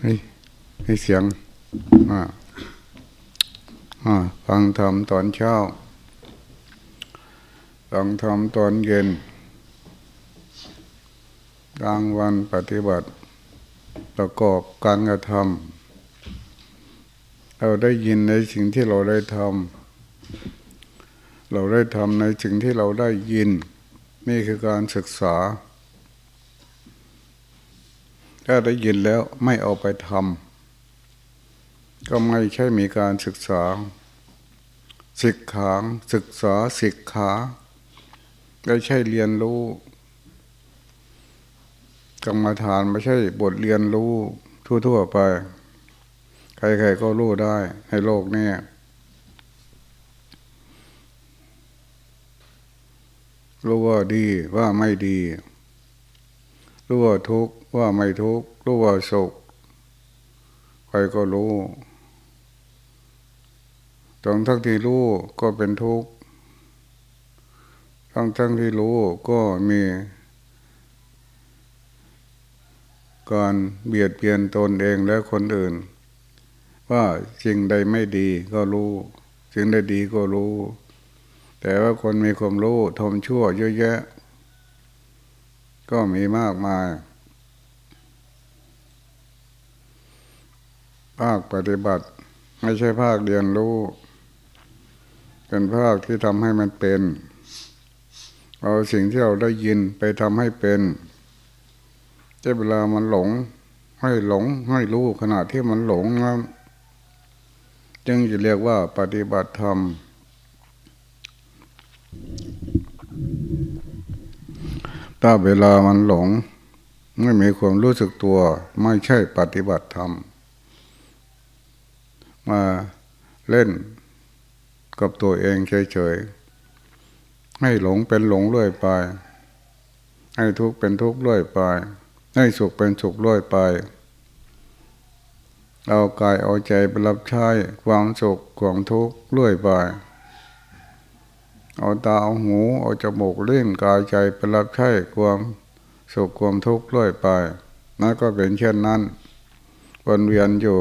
ให้ให้เสียงอ่าอ่าฟังธรรมตอนเช้า ฟังธรรมตอนเย็น กลางวันปฏิบัติ ประกอบการกระทำเราได้ยินในสิ่งที่เราได้ทำเราได้ทำในสิ่งที่เราได้ยิน นี่คือการศึกษา ถ้าได้ยินแล้วไม่เอาไปทำก็ไม่ใช่มีการศึกษาศึกขางศึกษาศึกขาไม่ใช่เรียนรู้กรรมฐานไม่ใช่บทเรียนรู้ทั่วๆไป ใครๆก็รู้ได้ในโลกนี้รู้ว่าดีว่าไม่ดี รู้ว่าทุกข์ ว่าไม่ทุกข์รู้ว่าสุขใครก็รู้ตรงทั้งที่รู้ก็เป็นทุกข์ทั้งทั้งที่รู้ก็มีการเบียดเบียนตนเองและคนอื่น ว่าสิ่งใดไม่ดีก็รู้สิ่งใดดีก็รู้ แต่ว่าคนมีความรู้ทมชั่วเยอะแยะ ก็มีมากมาย ภาคปฏิบัติ ไม่ใช่ภาคเรียนรู้ เป็นภาคที่ทำให้มันเป็น เอาสิ่งที่เราได้ยินไปทำให้เป็นจะเวลามันหลง ให้หลงให้รู้ขณะที่มันหลงนะจึงจะเรียกว่าปฏิบัติธรรมถ้าเวลามันหลง ไม่มีความรู้สึกตัว ไม่ใช่ปฏิบัติธรรม มาเล่นกับตัวเองเฉยๆ ให้หลงเป็นหลงเรื่อยไป ให้ทุกข์เป็นทุกข์เรื่อยไป ให้สุขเป็นสุขร้อยไป เอากายเอาใจไปรับใช้ความสุขความทุกข์ร้อยไป เอาตาเอาหูเอาจมูกเล่นกายใจไปรับใช้ความสุขความทุกข์ร้อยไปนั่นก็เป็นเช่นนั้นวนเวียนอยู่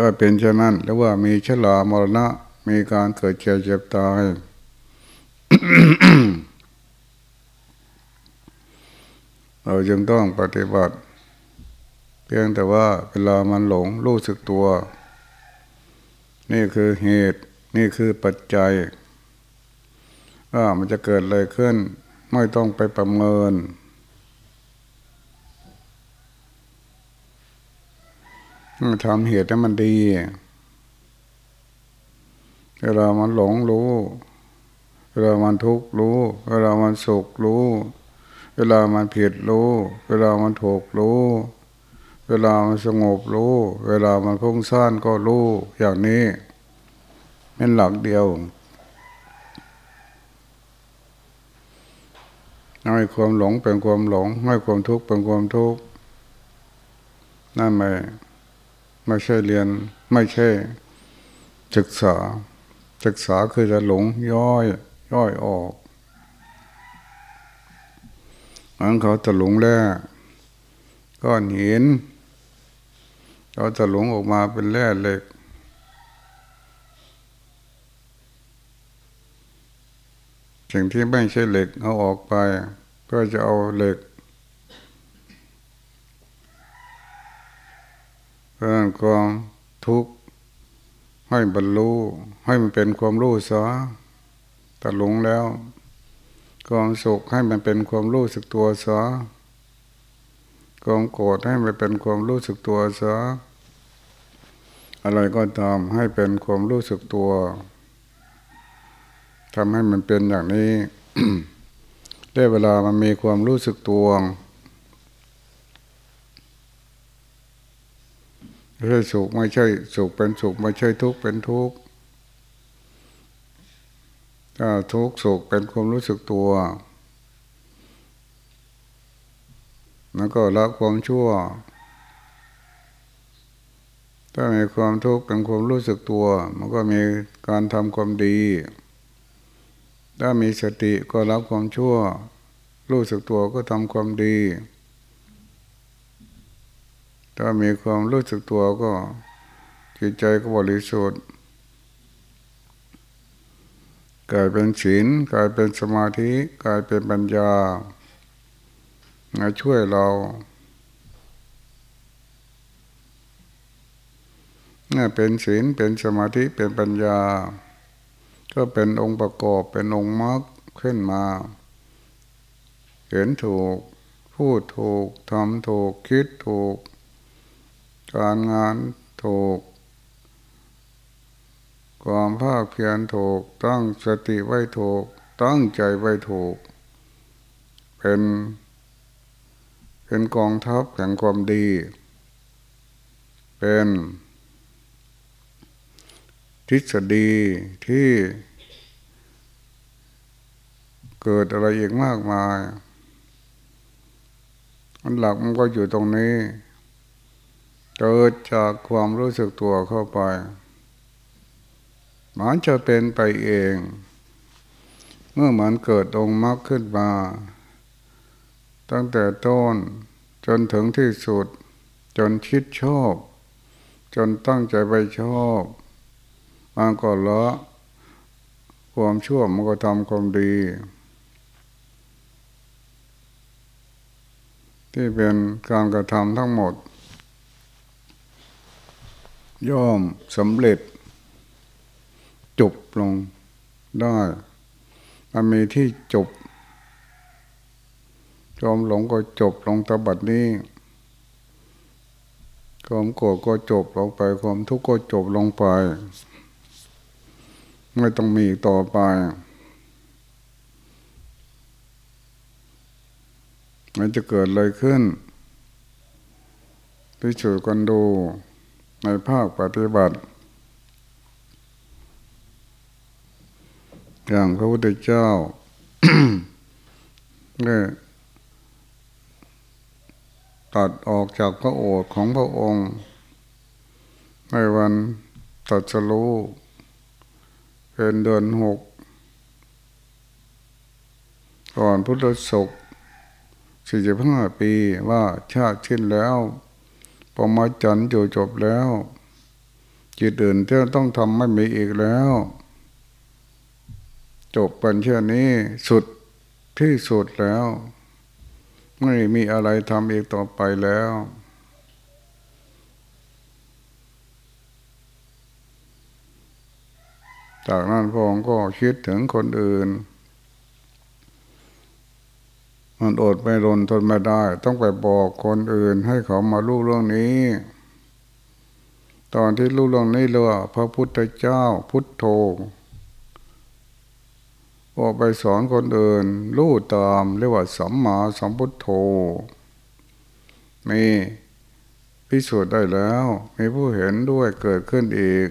ถ้าเป็นเช่นนั้นแล้วว่ามีชลามรณะ มีการเกิดเจ็บเจ็บตายเราจึงต้องปฏิบัติ เพียงแต่ว่าเวลามันหลงรู้สึกตัว นี่คือเหตุนี่คือปัจจัยว่ามันจะเกิดอะไรขึ้น ไม่ต้องไปประเมิน ทำเหตุให้มันดีเวลามันหลงรู้ เวลามันทุกข์รู้ เวลามันสุขรู้ เวลามันผิดรู้ เวลามันถูกรู้ เวลามันสงบรู้ เวลามันพุ่งซ่านก็รู้ อย่างนี้เป็นหลักเดียวให้ความหลงเป็นความหลง ให้ความทุกข์เป็นความทุกข์นั่นไม่ ไม่ใช่เรียน ไม่ใช่ศึกษา ศึกษาคือจะหลงย่อย ย่อยออกมันเขาจะหลงแร่ก้อนหินเขาจะหลงออกมาเป็นแร่เหล็กสิ่งที่ไม่ใช่เหล็กเอาออกไปเพื่อจะเอาเหล็ก เพื่อความทุกข์ให้บรรลุให้มันเป็นความรู้ซะแต่หลงแล้ว ความสุขให้มันเป็นความรู้สึกตัวซะความโกรธให้มันเป็นความรู้สึกตัวซะอะไรก็ตามให้เป็นความรู้สึกตัวทำให้มันเป็นอย่างนี้ ได้เวลามันมีความรู้สึกตัว ไม่ใช่สุขไม่ใช่สุขเป็นสุขไม่ใช่ทุกข์เป็นทุกข์ถ้าทุกข์สุขเป็นความรู้สึกตัวแล้วก็ละความชั่ว ถ้ามีความทุกข์เป็นความรู้สึกตัว มันก็มีการทำความดี ถ้ามีสติก็ละความชั่ว รู้สึกตัวก็ทำความดี ถ้ามีความรู้สึกตัวก็จิตใจก็บริสุทธิ์กลายเป็นศีลกลายเป็นสมาธิกลายเป็นปัญญามาช่วยเราเนี่ยเป็นศีลเป็นสมาธิเป็นปัญญา ก็เป็นองค์ประกอบเป็นองค์มรรคขึ้นมา เห็นถูก พูดถูกทำถูกคิดถูก การงานถูก ความภาคเพียรถูก ตั้งสติไว้ถูก ตั้งใจไว้ถูก เป็นเป็นกองทัพแห่งความดี เป็น ทฤษฎีที่เกิดอะไรอีกมากมายอันหลักมันก็อยู่ตรงนี้ เกิดจากความรู้สึกตัวเข้าไปมันจะเป็นไปเอง เมื่อมันเกิดองค์มรรคขึ้นมา ตั้งแต่ต้นจนถึงที่สุด จนคิดชอบ จนตั้งใจไปชอบมันก็ละความชั่วมันก็ทำความดี ที่เป็นการกระทำทั้งหมด ย่อมสำเร็จ จบลงได้มันมีที่จบ จอมหลงก็จบลงตบัดนี้ความโกรธก็จบลงไป ความทุกข์ก็จบลงไป ไม่ต้องมีต่อไปมันจะเกิดอะไรขึ้นพิจูกันดู ในภาคปฏิบัติ อย่างพระพุทธเจ้าเนี่ยตัดออกจากพระโอษฐ์ของพระองค์ ในวันตัดสรู้เป็นเดือนหกก่อนพุทธศกสี่สิบห้าปีว่าชาติชิ้นแล้ว ปมาจันอยู่จบแล้ว จิตอื่นที่ต้องทำไม่มีอีกแล้ว จบปัญเช่นี้สุดที่สุดแล้ว ไม่มีอะไรทำอีกต่อไปแล้วจากนั้นพระองค์ก็คิดถึงคนอื่น มันอดไม่รนทนไม่ได้ ต้องไปบอกคนอื่นให้เขามารู้เรื่องนี้ ตอนที่รู้เรื่องนี้เลยพระพุทธเจ้าพุทโธออกไปสอนคนอื่นรู้ตามเรียกว่าสัมมาสัมพุทโธมีพิสูจน์ได้แล้ว มีผู้เห็นด้วยเกิดขึ้นอีก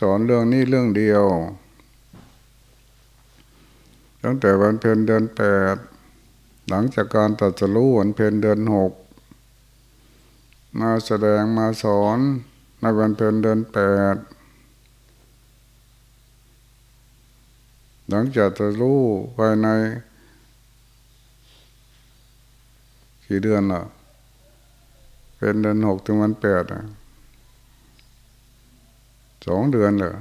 สอนเรื่องนี้เรื่องเดียว ตั้งแต่วันเพ็ญเดือนแปดหลังจากการตัดสรู้วันเพ็ญเดือนหกมาแสดงมาสอนในวันเพ็ญเดือนแปดหลังจากตัดรู้ภายในกี่เดือนล่ะ เป็นเดือนหกถึงวันแปดอะสองเดือนเหรอ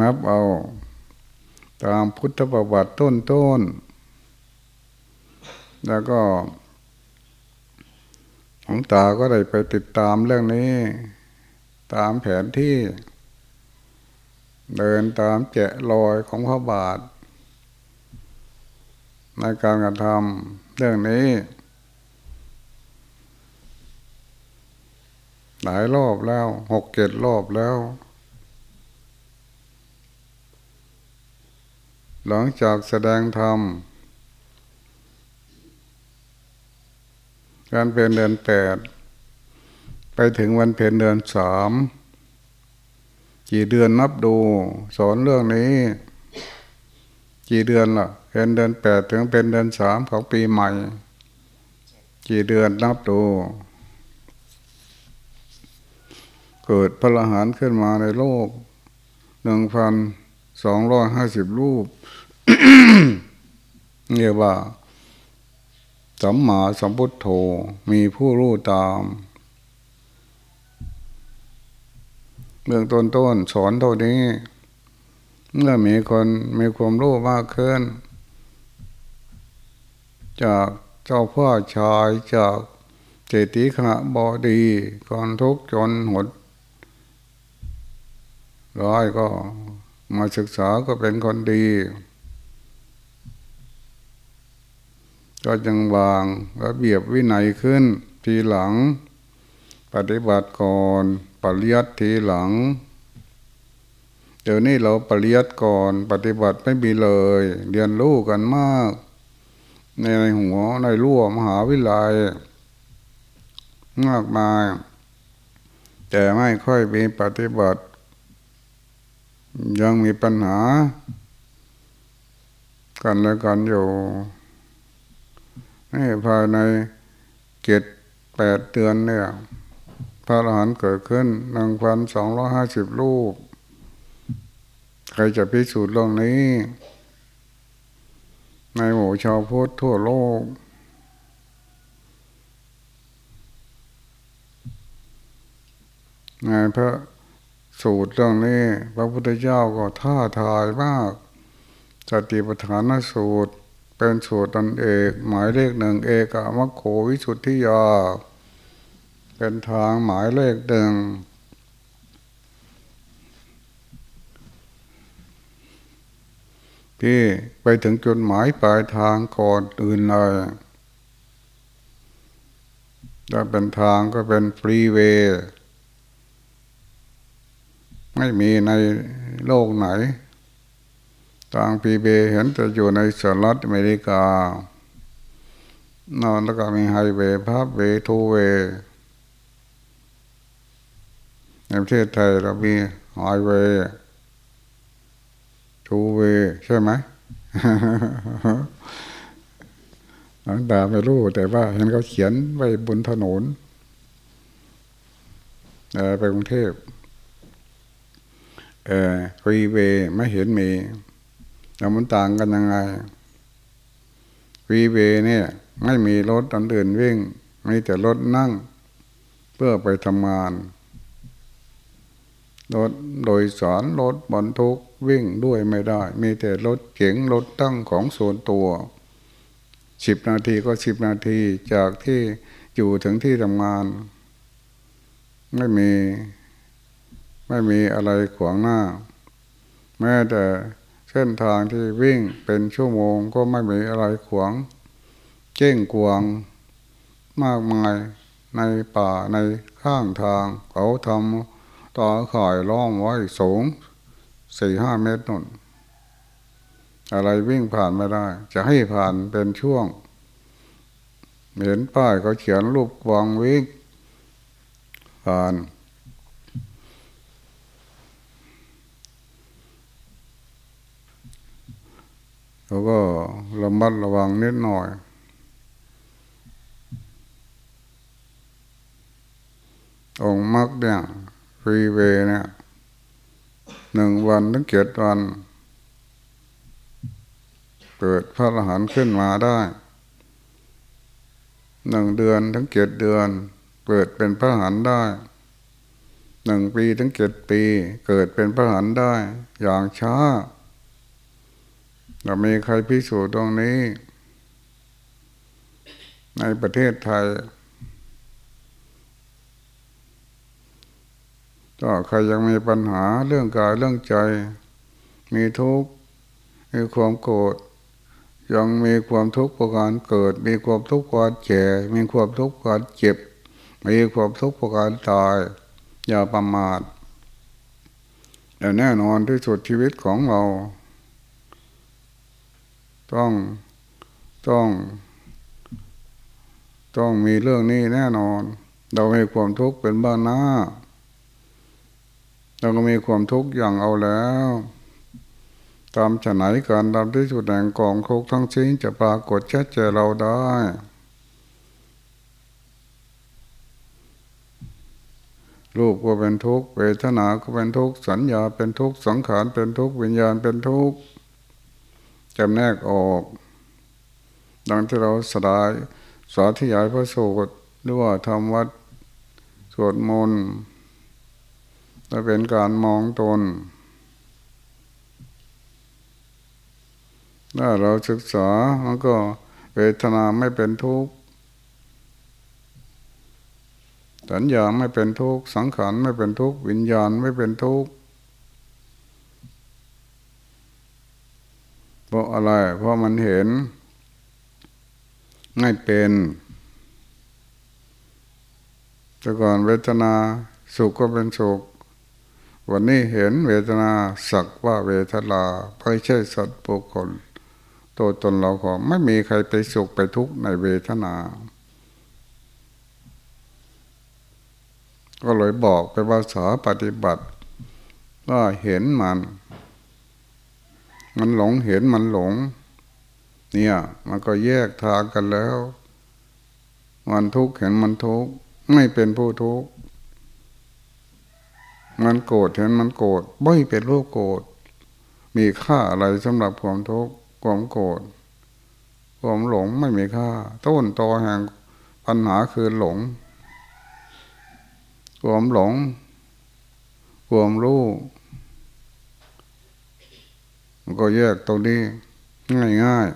นับเอา ตามพุทธประวัติต้นต้น แล้วก็ของตาก็ได้ไปติดตามเรื่องนี้ ตามแผนที่ เดินตามแจะรอยของพระบาท ในการกระทำเรื่องนี้ หลายรอบแล้วหกเจ็ดรอบแล้ว หลังจากแสดงธรรม การเป็นเดือนแปดไปถึงวันเพ็ญเดือนสามกี่เดือนนับดู สอนเรื่องนี้ กี่เดือนล่ะเป็นเดือนแปดถึงเป็นเดือนสามของปีใหม่ กี่เดือนนับดู เกิดพระหารขึ้นมาในโลกหนึ่งพัน สองร้อยห้าสิบรูปเรียกว่า สัมมาสัมพุทโธมีผู้รู้ตามเบื้องต้นต้นสอนเท่านี้ เมื่อมีคนมีความรู้มากขึ้น จากเจ้าพ่อชายจากเจติขณะบอดีก่อนทุกจนหดร้อยก็ มาศึกษาก็เป็นคนดี ก็ยังวางระเบียบวินัยขึ้น ทีหลัง ปฏิบัติก่อนปริยัติทีหลัง เดี๋ยวนี้เราปริยัติก่อนปฏิบัติไม่มีเลย เรียนรู้กันมาก ในหัวในรั้วมหาวิทยาลยมากมายแต่ไม่ค่อยมีปฏิบัติ ยังมีปัญหา กันและกันอยู่นี่ภายในเจ็ดแปดเดือนเนี่ย พระอรหันต์เกิดขึ้นหนึ่งพันสองร้อยห้าสิบรูป ใครจะพิสูจน์เรื่องนี้ ในหมู่ชาวพุทธทั่วโลกในพระ สูตรเรื่องนี้ พระพุทธเจ้าก็ท้าทายมากสติปัฏฐานสูตร เป็นสูตรตันเอก หมายเลขหนึ่งเอกามโควิสุทธิยา เป็นทางหมายเลขหนึ่งที่ไปถึงจุดหมายปลายทางก่อนอื่นเลยถ้าเป็นทางก็เป็นฟรีเวย์ ไม่มีในโลกไหนทางพีเบเห็นจะอยู่ในสหรัฐอเมริกา นอนแล้วก็มีไฮเวย์พับเวทูเวในประเทศไทยเรามีไฮเวย์ทูเวใช่ไหมหลังตาไม่รู้แต่ว่าเห็นเขาเขียนไว้บนถนนไปกรุงเทพ เออฟรีเวย์ไม่เห็นมีแล้วมันต่างกันยังไงฟรีเวย์เนี่ย ไม่มีรถอันอื่นวิ่งมีแต่รถนั่ง เพื่อไปทำงานรถโดยสารรถบรรทุกวิ่งด้วยไม่ได้ มีแต่รถเก๋งรถตั้งของส่วนตัวสิบนาทีก็สิบนาทีจากที่อยู่ถึงที่ทำงาน ไม่มี ไม่มีอะไรขวางหน้า แม้แต่เส้นทางที่วิ่งเป็นชั่วโมงก็ไม่มีอะไรขวางเจ้งกวางมากมายในป่าในข้างทาง เขาทำต่อข่ายล้อมไว้สูงสี่ห้าเมตรนุ่น อะไรวิ่งผ่านไม่ได้ จะให้ผ่านเป็นช่วง เห็นป้ายเขาเขียนรูปกวางวิ่งผ่าน เราก็ระมัดระวังนิดหน่อย องมักเนี่ยฟรีเวเนี่ยหนึ่งวันถึงเจ็ดวัน เกิดพระอรหันต์ขึ้นมาได้หนึ่งเดือนถึงเจ็ดเดือน เกิดเป็นพระอรหันต์ได้หนึ่งปีถึงเจ็ดปี เกิดเป็นพระอรหันต์ได้ อย่างช้า เรามีใครพิสูจน์ตรงนี้ ในประเทศไทย ก็ใครยังมีปัญหาเรื่องกายเรื่องใจ มีทุกข์มีความโกรธยังมีความทุกข์ประการเกิด มีความทุกข์ประการแก่มีความทุกข์ประการเจ็บ มีความทุกข์ประการตาย อย่าประมาทแต่แน่นอนที่สุดชีวิตของเรา ต้องต้องต้องมีเรื่องนี้แน่นอน เรามีความทุกข์เป็นบ้านหน้า เราก็มีความทุกข์อย่างเอาแล้วตามฉไหนการตามที่สุดแห่งกองโคกทั้งชิ้นจะปรากฏชัดเจนเราได้ รูปก็เป็นทุกข์เวทนาก็เป็นทุกข์สัญญาเป็นทุกข์สังขารเป็นทุกข์วิญญาณเป็นทุกข์ จำแนกออก ดังที่เราสลายสาธยายพระสูตรหรือว่าทำวัดสวดมนต์จะเป็นการมองตนถ้าเราศึกษามันก็เวทนาไม่เป็นทุกข์สัญญาไม่เป็นทุกข์สังขารไม่เป็นทุกข์วิญญาณไม่เป็นทุกข์ เพราะอะไร เพราะมันเห็นไม่เป็น แต่ก่อนเวทนาสุขก็เป็นสุข วันนี้เห็นเวทนาสักว่าเวทนาไม่ใช่สัตว์บุคคลตัวตนเราของไม่มีใครไปสุขไปทุกข์ในเวทนา ก็เลยบอกไปภาษาปฏิบัติว่าเห็นมัน มันหลงเห็นมันหลง เนี่ย มันก็แยกทางกันแล้ว มันทุกข์เห็นมันทุกข์ไม่เป็นผู้ทุกข์มันโกรธเห็นมันโกรธไม่เป็นรูปโกรธมีค่าอะไรสำหรับความทุกข์ความโกรธความหลงไม่มีค่า ต้นตอแห่งปัญหาคือหลง ความหลง ความรู้ มันก็แยกตรงนี้ ง่ายง่าย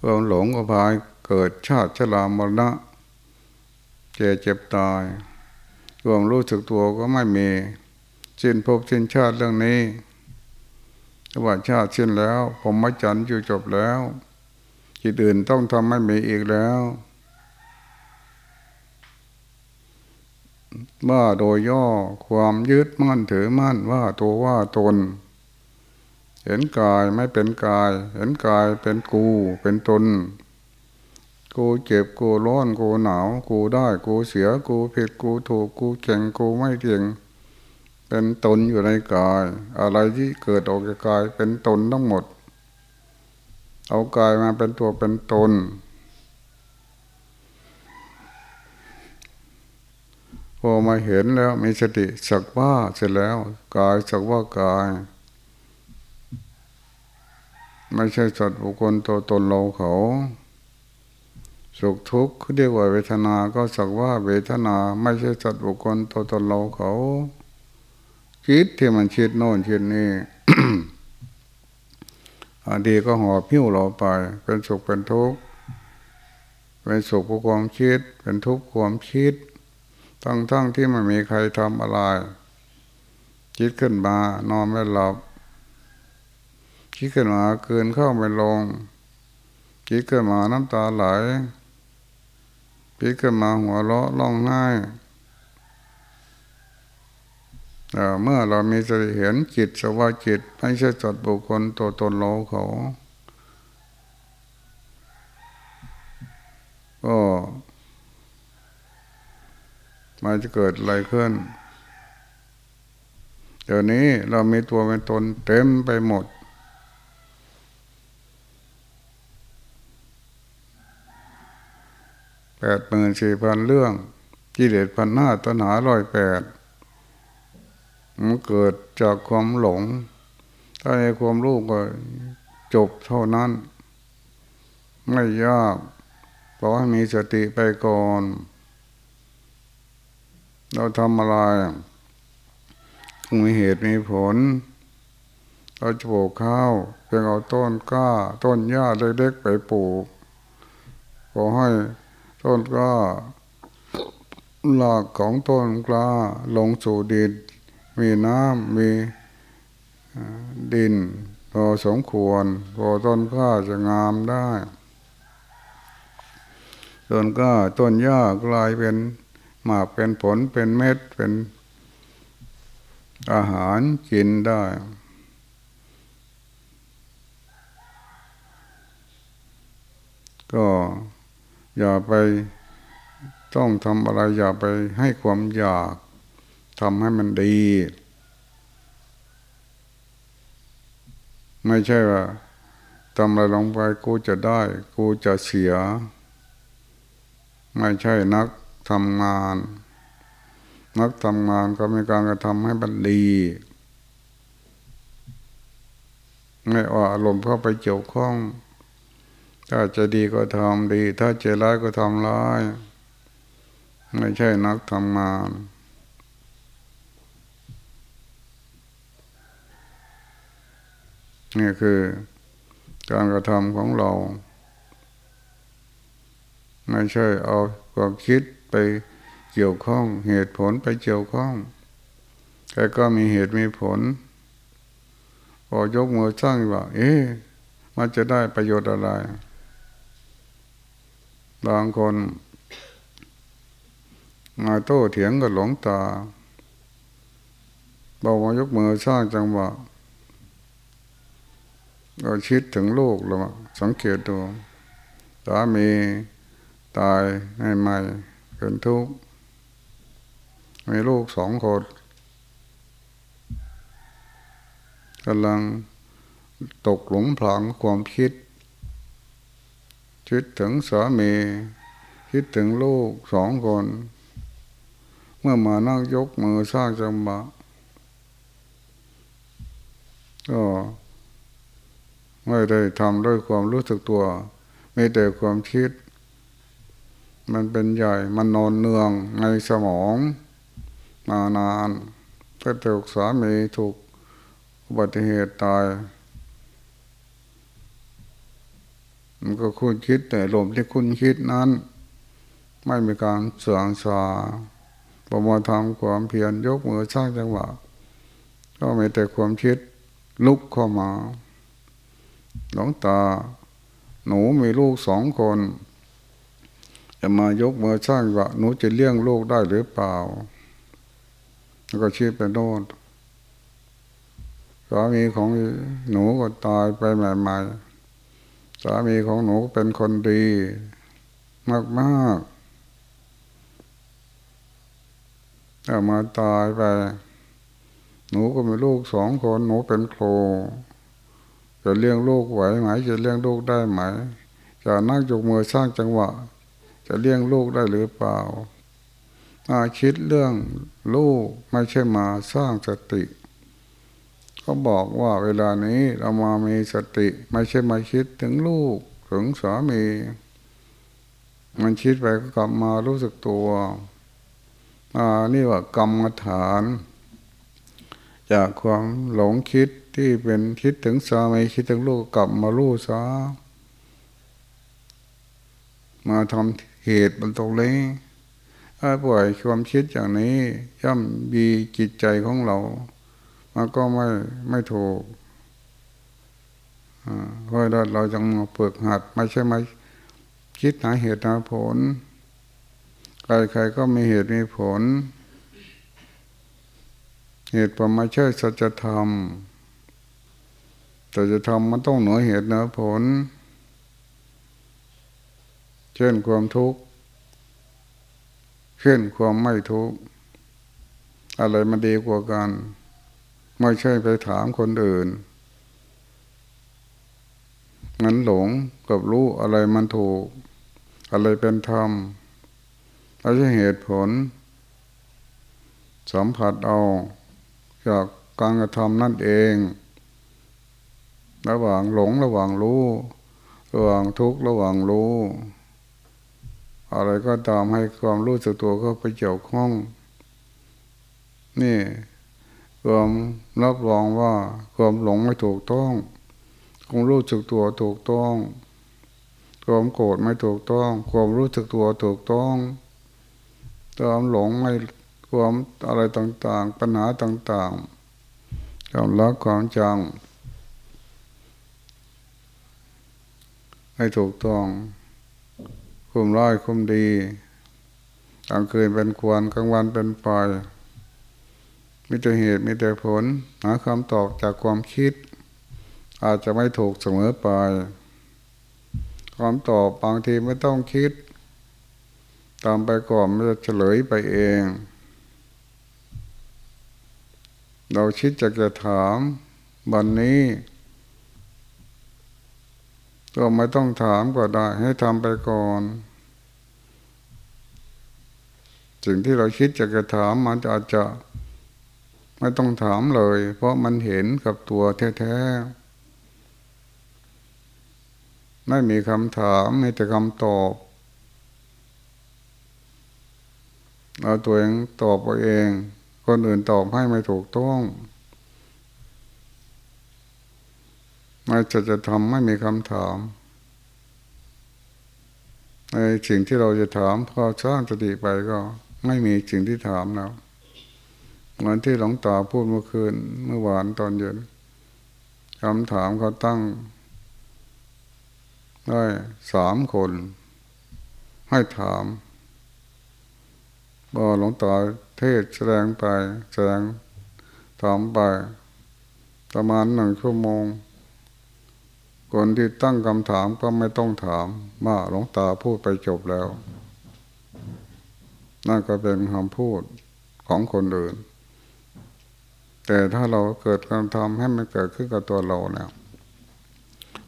ความหลงก็พายเกิดชาติชรามรณะเจ็บเจ็บตายความรู้สึกตัวก็ไม่มีสิ้นภพสิ้นชาติเรื่องนี้ว่าชาติสิ้นแล้ว ผมไม่จันอยู่จบแล้วจิตอื่นต้องทำไม่มีอีกแล้ว ว่าโดยย่อความยึดมั่นถือมั่นว่าตัวว่าตน เห็นกายไม่เป็นกาย เห็นกายเป็นกูเป็นตน กูเจ็บกูร้อนกูหนาว กูได้กูเสียกูผิดกูถูกกูเก่งกูไม่เก่ง เป็นตนอยู่ในกาย อะไรที่เกิดออกจากกายเป็นตนทั้งหมด เอากายมาเป็นตัวเป็นตน พอมาเห็นแล้วมีสติสักว่าเสร็จแล้ว กายสักว่ากาย ไม่ใช่สัตว์บุคคลตัวตนเราเขา สุขทุกข์เรียกว่าเวทนาก็สักว่าเวทนา ไม่ใช่สัตว์บุคคลตัวตนเราเขาคิดที่มันคิดโน่นคิดนี่อันดีก็หอบพิ้วเราไป เป็นสุขเป็นทุกข์เป็นสุขเพราะความคิด เป็นทุกข์ความคิด ทั้งทั้งที่ไม่มีใครทำอะไร คิดขึ้นมานอนไม่หลับ คิดขึ้นมาเกินเข้าไม่ลง คิดขึ้นมาน้ำตาไหล คิดขึ้นมาหัวเราะร้องไห้เมื่อเรามีสติเห็นจิตสว่าจิตไม่ใช่สัตว์บุคคลตัวตนเราเขา ก็ มันจะเกิดอะไรขึ้น เดี๋ยวนี้เรามีตัวเป็นตนเต็มไปหมด แปดหมื่นสี่พันเรื่อง กิเลสพันหน้าตัณหาร้อยแปดมันเกิดจากความหลง ถ้าในความรู้ก็จบเท่านั้น ไม่ยากเพราะมีสติไปก่อน เราทำอะไรมีเหตุมีผล เราจะปลูกข้าวเพียงเอาต้นกล้า ต้นหญ้าเล็กๆไปปลูกขอให้ต้นกล้าหลากของต้นกล้าลงสู่ดิน มีน้ำมีดินพอสมควรพอต้นข้าจะงามได้ต้นก้าต้นหญ้ากลายเป็น มาเป็นผลเป็นเม็ดเป็นอาหารกินได้ ก็อย่าไปต้องทำอะไรอย่าไปให้ความอยากทำให้มันดี ไม่ใช่ว่าทำอะไรลงไปกูจะได้ กูจะเสีย ไม่ใช่นัก ทำงาน นักทำงานก็มีการกระทำให้มันดีไม่เอาอารมณ์เข้าไปเกี่ยวข้อง ถ้าจะดีก็ทำดี ถ้าจะร้ายก็ทำร้าย ไม่ใช่นักทำงานนี่คือการกระทำของเรา ไม่ใช่เอาความคิด ไปเกี่ยวข้อง เหตุผลไปเกี่ยวข้องแต่ก็มีเหตุมีผลพอยกมือสร้างว่าเอ๊ะมันจะได้ประโยชน์อะไรบางคนมาโต้เถียงกับหลวงตา บอกว่ายกมือสร้างจังหวะก็คิดถึงลูกแล้วสังเกตดูสามีตายให้ใหม่ เป็นทุกข์มีลูกสองคนกำลังตกหลุมพรางความคิด คิดถึงสามี คิดถึงลูกสองคน เมื่อมานั่งยกมือสร้างจังหวะก็ไม่ได้ทำด้วยความรู้สึกตัว ไม่แต่ความคิด มันเป็นใหญ่มันนอนเนืองในสมองมานานก็ถูกสามีถูกอุบัติเหตุตาย มันก็คุณคิดแต่ลมที่คุณคิดนั้น ไม่มีการเสื่องสาพอมาทำความเพียรยกมือสร้างจังหวะ ก็มีแต่ความคิดลุกเข้ามา หลวงตา หนูมีลูกสองคน จะมายกมือสร้างว่าหนูจะเลี้ยงลูกได้หรือเปล่า แล้วก็ชี้ไปโน่นสามีของหนูก็ตายไปใหม่ๆสามีของหนูเป็นคนดี มากๆแต่มาตายไป หนูก็มีลูกสองคนหนูเป็นโครจะเลี้ยงลูกไหวไหมจะเลี้ยงลูกได้ไหมจะนั่งยกมือสร้างจังหวะ จะเลี้ยงลูกได้หรือเปล่ามาคิดเรื่องลูกไม่ใช่มาสร้างสติเขาบอกว่าเวลานี้เรามามีสติ ไม่ใช่มาคิดถึงลูกถึงสามี มันคิดไปก็กลับมารู้สึกตัวอ่านี่ว่ากรรมฐาน จากความหลงคิดที่เป็นคิดถึงสามีคิดถึงลูกกลับมารู้ซะมาทำ เหตุบนตรงนี้ถ้าปล่อยความคิดอย่างนี้ ย่อมมีจิตใจของเรา มันก็ไม่ไม่ถูกเพราะนั้นเราจะมาฝึกหัดไม่ใช่มาคิดหาเหตุหาผล ใครๆก็มีเหตุมีผล เหตุผลไม่ใช่สัจธรรมแต่จะทำมันต้องเหนือเหตุเหนือผล เช่นความทุกข์เช่นความไม่ทุกข์อะไรมันดีกว่ากัน ไม่ใช่ไปถามคนอื่นงั้นหลงกับรู้อะไรมันถูก อะไรเป็นธรรมไม่ใช่เหตุผล สัมผัสเอาจากการกระทำนั่นเอง ระหว่างหลงระหว่างรู้ ระหว่างทุกข์ระหว่างรู้ อะไรก็ตามให้ความรู้สึกตัวก็ไปเกี่ยวข้อง นี่ความรับรองว่าความหลงไม่ถูกต้องความรู้สึกตัวถูกต้องความโกรธไม่ถูกต้อง ความรู้สึกตัวถูกต้องความหลงไม่ความอะไรต่างๆ ปัญหาต่างๆความรักความจังให้ถูกต้อง คุมร้อยคุมดีกลางคืนเป็นควรกลางวันเป็นปล่อยมีแต่เหตุมีแต่ผล หาคำตอบจากความคิด อาจจะไม่ถูกเสมอไปความตอบบางทีไม่ต้องคิด ตามไปก่อนมันจะเฉลยไปเอง เราคิดจะจะถามวันนี้ ก็ไม่ต้องถามก็ได้ ให้ทำไปก่อนสิ่งที่เราคิดจะกระถามมันอาจจะไม่ต้องถามเลย เพราะมันเห็นกับตัวแท้ๆไม่มีคำถามมีแต่คำตอบเอาตัวเองตอบเราเอง คนอื่นตอบให้ไม่ถูกต้อง ไม่จะจะทำไม่มีคำถาม ในสิ่งที่เราจะถามพอสร้างสติไปก็ ไม่มีสิ่งที่ถามแล้วเหมือนที่หลวงตาพูดเมื่อคืน เมื่อวานตอนเย็นคำถามเขาตั้งได้สามคน ให้ถามบอหลวงตาเทศแสดงไป แสดงถามไป ประมาณหนึ่งชั่วโมง คนที่ตั้งคำถามก็ไม่ต้องถามว่าหลวงตาพูดไปจบแล้ว นั่นก็เป็นคำพูดของคนอื่น แต่ถ้าเราเกิดการทำให้มันเกิดขึ้นกับตัวเราเนี่ย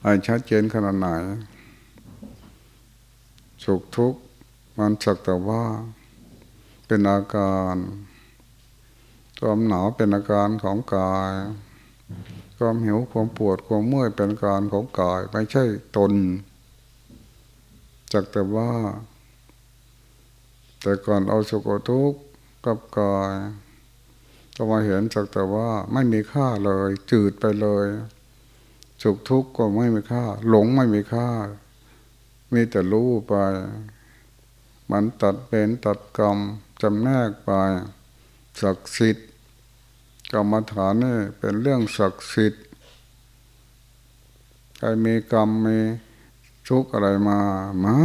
ไอ้ชัดเจนขนาดไหน สุขทุกข์มันสักแต่ว่าเป็นอาการความหนาวเป็นอาการของกาย ความหิวความปวดความเมื่อยเป็นการของกายไม่ใช่ตนจักแต่ว่า แต่ก่อนเอาสุขทุกข์กับกายก็มาเห็นจักแต่ว่าไม่มีค่าเลย จืดไปเลย สุขทุกข์ก็ไม่มีค่า หลงไม่มีค่า มีแต่รู้ไป มันตัดเป็นตัดกรรมจำแนกไปศักดิ์สิทธิ์ กรรมฐานนี่เป็นเรื่องศักดิ์สิทธิ์ใครมีกรรมมีทุกอะไรมา มา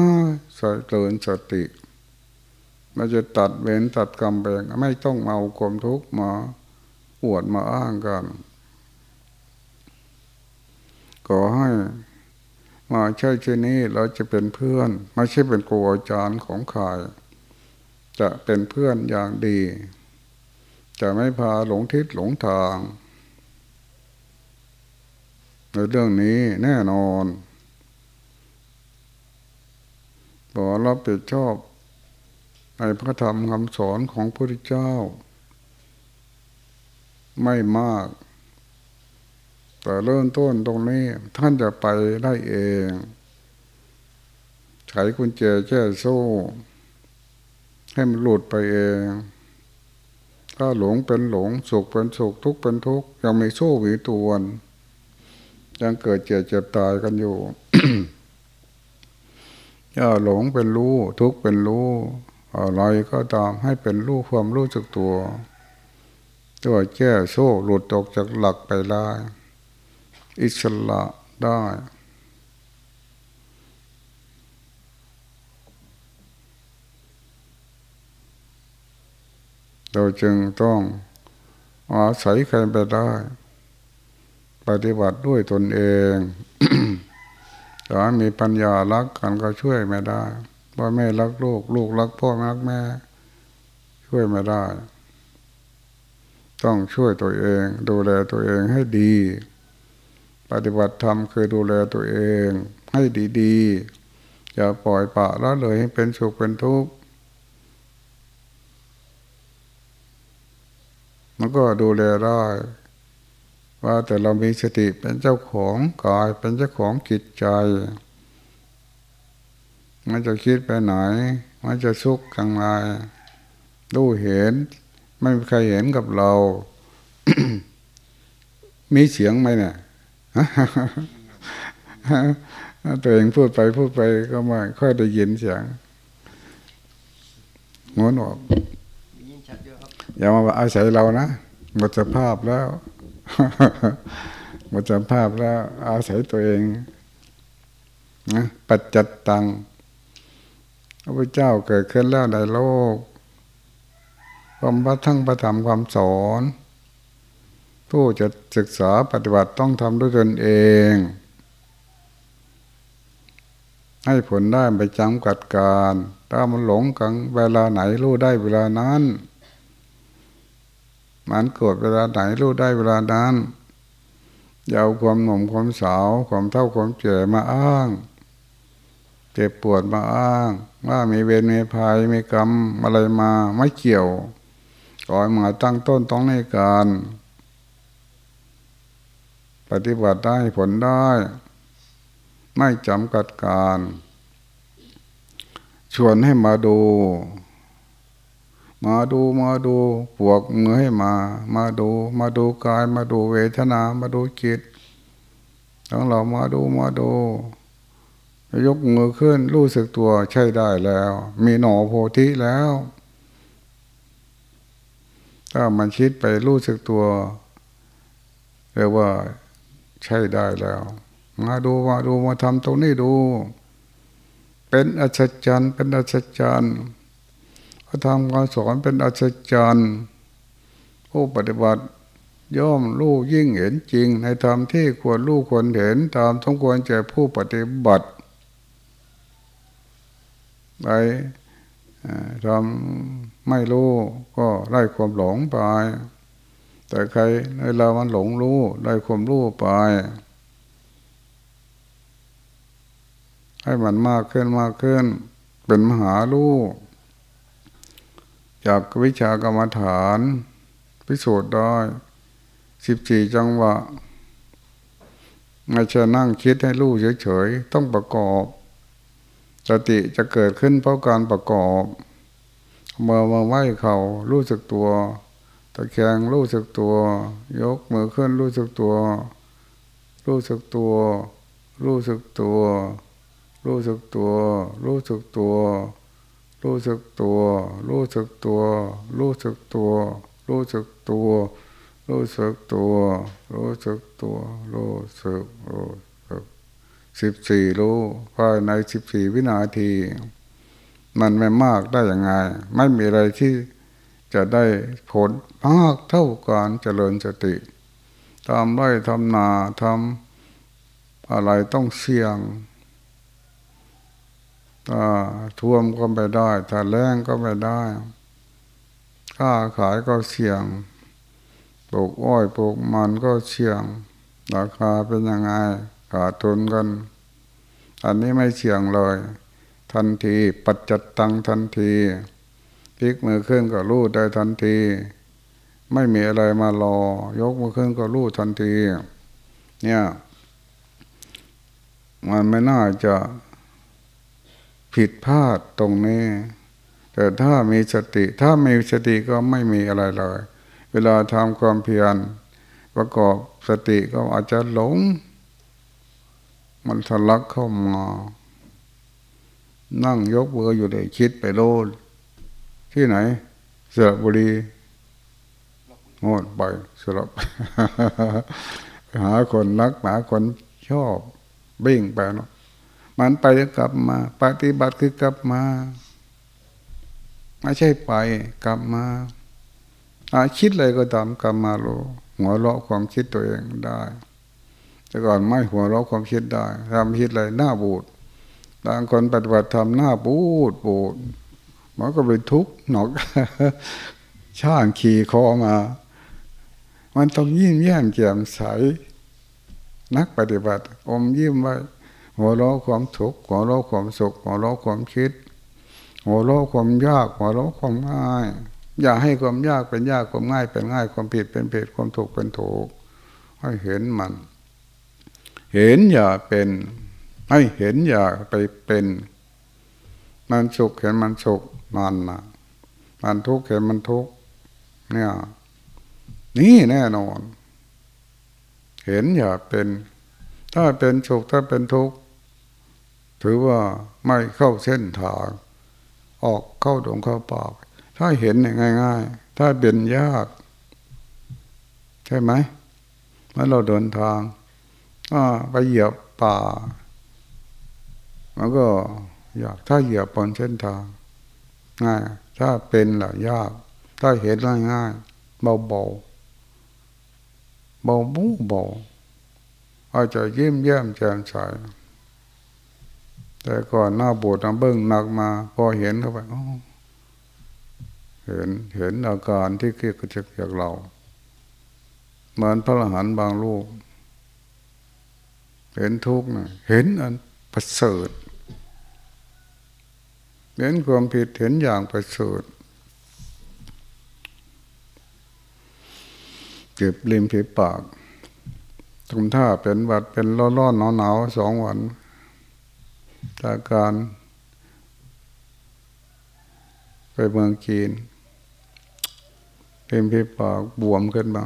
ใส่เตือนสติมันจะตัดเว้นตัดกรรมไปไม่ต้องเอาความทุกข์มาอวดมาอ้างกันขอให้มาใช่เช่นนี้เราจะเป็นเพื่อน ไม่ใช่เป็นครูอาจารย์ของใครจะเป็นเพื่อนอย่างดี จะไม่พาหลงทิศหลงทาง ในเรื่องนี้แน่นอนบอกรับผิดชอบในพระธรรมคำสอนของพระพุทธเจ้า ไม่มาก แต่เริ่มต้นตรงนี้ท่านจะไปได้เองไขกุญแจแจ้โซ่ ให้มันหลุดไปเอง ถ้าหลงเป็นหลงสุขเป็นสุขทุกข์เป็นทุกข์ยังไม่โซ่หวีตวนยังเกิดเจ็บเจ็บตายกันอยู่ถ้าหลงเป็นรู้ ทุกข์เป็นรู้อะไรก็ตามให้เป็นรู้ความรู้จักตัวตัวแก้โซ่หลุดตกจากหลักไปได้อิสระได้ เราจึงต้องอาศัยใครไปได้ ปฏิบัติด้วยตนเองแต่มีปัญญารักกันก็ช่วยไม่ได้พ่อแม่รักลูก ลูกรักพ่อรักแม่ ช่วยไม่ได้ ต้องช่วยตัวเอง ดูแลตัวเองให้ดี ปฏิบัติธรรมคือดูแลตัวเอง ให้ดีๆอย่าปล่อยปะละเลยให้เป็นสุขเป็นทุกข์ มันก็ดูแลได้ว่าแต่เรามีสติเป็นเจ้าของกายเป็นเจ้าของจิตใจ มันจะคิดไปไหน มันจะสุขกังไรดูเห็น ไม่มีใครเห็นกับเรา มีเสียงไหมเนี่ยตัวเองพูดไปพูดไปก็ไม่ค่อยได้ยินเสียงงอนออก อย่ามาอาศัยเรานะหมดสภาพแล้วหมดสภาพแล้ว อาศัยตัวเองนะปัจจัตตังพระพุทธเจ้าเกิดขึ้นแล้วในโลกความพระทั้งประธรรมความสอน ผู้จะศึกษาปฏิบัติต้องทำด้วยตนเอง ให้ผลได้ไปจำกัดการ ถ้ามันหลงกันเวลาไหนรู้ได้เวลานั้น มันโกรธเวลาไหนรู้ได้เวลานั้นอย่าเอาความหนุ่มความสาวความเท่าความเจ็บมาอ้าง เจ็บปวดมาอ้าง ว่ามีเวรมีภัยมีกรรมอะไรมาไม่เกี่ยวก่อยมาตั้งต้นต้องในการ ปฏิบัติได้ผลได้ ไม่จำกัดการ ชวนให้มาดู มาดูมาดูปวกมือให้มา มาดู มาดูกาย มาดูเวทนา มาดูจิตทั้งเรามาดูมาดูยกมือขึ้นรู้สึกตัวใช่ได้แล้ว มีหนอโพธิแล้ว ถ้ามันคิดไปรู้สึกตัวเรียกว่าใช่ได้แล้ว มาดูมาดูมาทำตรงนี้ดู เป็นอัศจรรย์เป็นอัศจรรย์ พระธรรมการสอนเป็นอัศจรรย์ผู้ปฏิบัติย่อมรู้ยิ่งเห็นจริง ในธรรมที่ควรรู้ควรเห็นตามสมควรแก่ผู้ปฏิบัติไปทำไม่รู้ก็ได้ความหลงไป แต่ใครในเรามันหลงรู้ได้ความรู้ไป ให้มันมากขึ้นมากขึ้น เป็นมหาลูก จากวิชากรรมฐาน พิสูจน์ได้สิบสี่จังหวะไม่ใช่นั่งคิดให้รู้เฉยๆ ต้องประกอบสติจะเกิดขึ้นเพราะการประกอบเมื่อมาไหวเขารู้สึกตัว ตะแคงรู้สึกตัว ยกมือขึ้นรู้สึกตัว รู้สึกตัว รู้สึกตัว รู้สึกตัว รู้สึกตัว รู้สึกตัว รู้สึกตัว รู้สึกตัว รู้สึกตัว รู้สึกตัว รู้สึกตัว รู้สึกรู้สึกสิบสี่รู้ภายในสิบสี่วินาที มันไม่มากได้ยังไง ไม่มีอะไรที่จะได้ผลมากเท่าการเจริญสติทำไร่ทำนาทำอะไรต้องเสี่ยง ถ้าท่วมก็ไม่ได้ ถ้าแรงก็ไม่ได้ค่าขายก็เสี่ยงปลูกอ้อยปลูกมันก็เสี่ยง ราคาเป็นยังไงขาดทุนกัน อันนี้ไม่เสี่ยงเลย ทันทีปัจจตังทันทีพลิกมือขึ้นก็รู้ได้ทันที ไม่มีอะไรมารอ ยกมือขึ้นก็รู้ทันที เนี่ย มันไม่น่าจะ ผิดพลาดตรงนี้ แต่ถ้ามีสติ ถ้าไม่มีสติก็ไม่มีอะไรเลย เวลาทำความเพียร ประกอบสติก็อาจจะหลง มันทะลักเข้ามานั่งยกเบอร์อยู่เลยคิดไปโลดที่ไหนสระบุรีงดไปสระหาคนรักหาคนชอบบิ่งไปเนาะ มันไปกลับมา ปฏิบัติคือกลับมา ไม่ใช่ไปกลับมาอาคิดอะไรก็ตามกลับมาโลหัวเราะความคิดตัวเองได้ แต่ก่อนไม่หัวเราะความคิดได้ทำคิดอะไรหน้าบูดบางคนปฏิบัติทำหน้าบูดบูดมันก็เป็นทุกข์หนอกช่างขี่คอมา มันต้องยิ้มแย้มแจ่มใส นักปฏิบัติ อมยิ้มไว้ หัวเราะความทุกข์หัวเราะความสุขหัวเราะความคิด หัวเราะความยากหัวเราะความง่าย อย่าให้ความยากเป็นยากความง่ายเป็นง่ายความผิดเป็นผิดความถูกเป็นถูกให้เห็นมัน เห็นอย่าเป็น ให้เห็นอย่าไปเป็น มันสุขเห็นมันสุขมันนะมันทุกข์เห็นมันทุกข์เนี่ยนี่แน่นอน เห็นอย่าเป็น ถ้าเป็นสุขถ้าเป็นทุกข์ ถือว่าไม่เข้าเส้นทาง ออกเข้าดงเข้าป่าถ้าเห็นง่าย ๆ ถ้าเป็นยาก ใช่ไหมเมื่อเราเดินทางไปเหยียบป่า มันก็อยากถ้าเหยียบบนเส้นทาง ง่าย ถ้าเป็นหละยาก ถ้าเห็นง่ายง่ายเบาเบาเบาบูเบาอาจจะยิ้มแย้มแจ่มใส แต่ก่อนหน้าบวชน้ำเบิ้งหนักมา พอเห็นเข้าไปเห็นเห็นอาการที่เกิดจากเราเหมือนพระอรหันต์บางลูกเห็นทุกข์นะเห็นอันประเสริฐเห็นความผิดเห็นอย่างประเสริฐเก็บริมฝีปากทุมท่าเป็นวัดเป็นร้อนร้อนหนาวหนาวสองวัน จาการไปเมืองจีนเป็นพี่ปากบวมขึ้นมา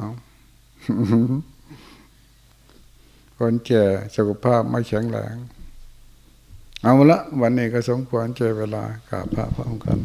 คนแก่สุขภาพไม่แข็งแรง เอาละวันนี้ก็สมควรเจเวลากราบพระพร้อมกัน